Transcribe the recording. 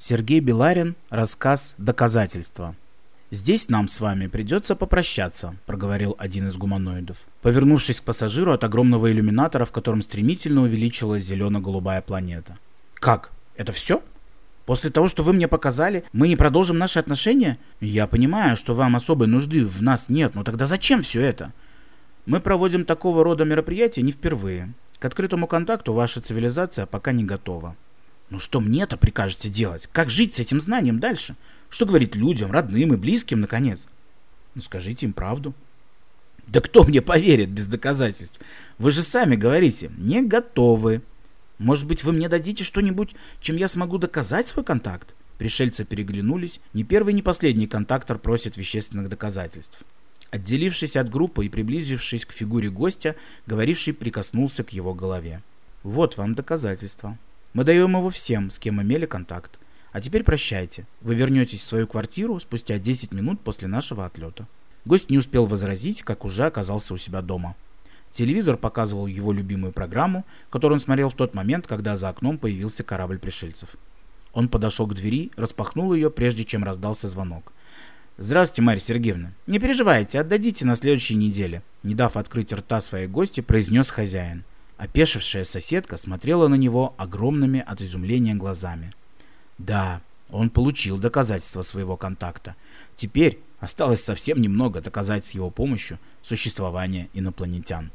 Сергей Беларин. Рассказ «Доказательства». «Здесь нам с вами придется попрощаться», — проговорил один из гуманоидов, повернувшись к пассажиру от огромного иллюминатора, в котором стремительно увеличилась зелено-голубая планета. «Как? Это все? После того, что вы мне показали, мы не продолжим наши отношения? Я понимаю, что вам особой нужды в нас нет, но тогда зачем все это? Мы проводим такого рода мероприятия не впервые. К открытому контакту ваша цивилизация пока не готова. Ну что мне-то прикажете делать? Как жить с этим знанием дальше? Что говорить людям, родным и близким, наконец? Ну скажите им правду. Да кто мне поверит без доказательств? Вы же сами говорите, не готовы. Может быть, вы мне дадите что-нибудь, чем я смогу доказать свой контакт? Пришельцы переглянулись. Ни первый, ни последний контактор просит вещественных доказательств. Отделившись от группы и приблизившись к фигуре гостя, говоривший прикоснулся к его голове. Вот вам доказательства. Мы даем его всем, с кем имели контакт. А теперь прощайте. Вы вернетесь в свою квартиру спустя 10 минут после нашего отлета. Гость не успел возразить, как уже оказался у себя дома. Телевизор показывал его любимую программу, которую он смотрел в тот момент, когда за окном появился корабль пришельцев. Он подошел к двери, распахнул ее, прежде чем раздался звонок. «Здравствуйте, Марья Сергеевна. Не переживайте, отдадите на следующей неделе», не дав открыть рта своей гости, произнес хозяин. Опешившая соседка смотрела на него огромными от изумления глазами. Да, он получил доказательства своего контакта. Теперь осталось совсем немного доказать с его помощью существование инопланетян.